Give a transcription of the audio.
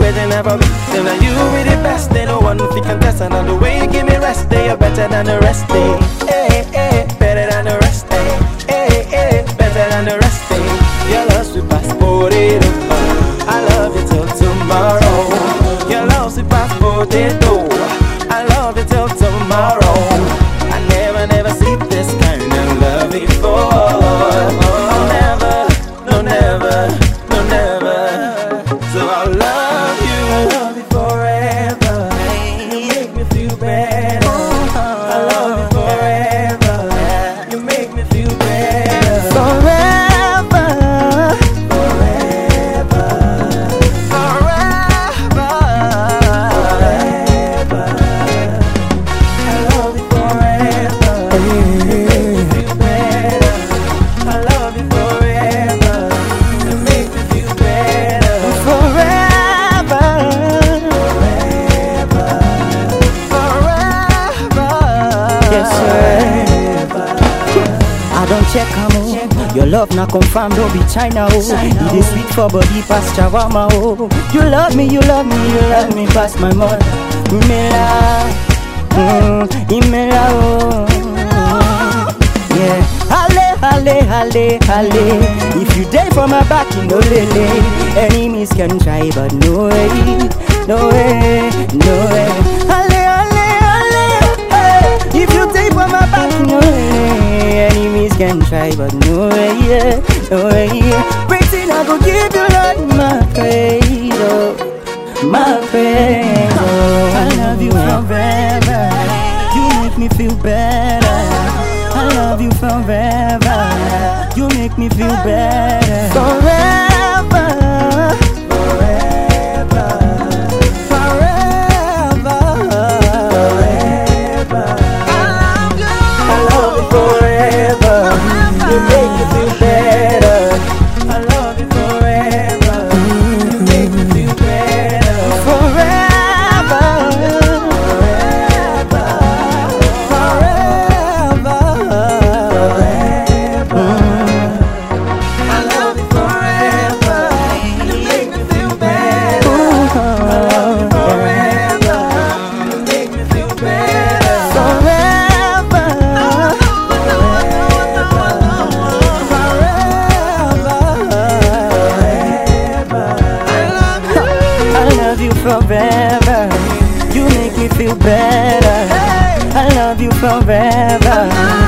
Eh, eh, where they never be. Then now you be the best, they no one fi contest, and the way you give me rest, they are better than the rest. They, eh, eh, better than the rest. They, eh, eh, better than the rest. They, your love sweet passport it. I love you till tomorrow. Your love sweet passport it. I love you till tomorrow. I don't check am oh. Your love not confirmed, don't be China oh. It is sweet for body past shawarma oh. You love me, you love me, you love me past my mother. Imela, mm, Imela oh. Yeah, halle, halle, halle, halle. If you day for my back, you know lele. Enemies can try, but no way, no way, no way. Can try, but no way, yeah, no way. Yeah. Praising, I go give you Lord my praise, oh, my praise. Oh, I love you forever. You make me feel better. I love you forever. You make me feel better. Forever. You forever. You make me feel better. I love you forever. Uh-huh.